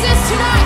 Jesus tonight.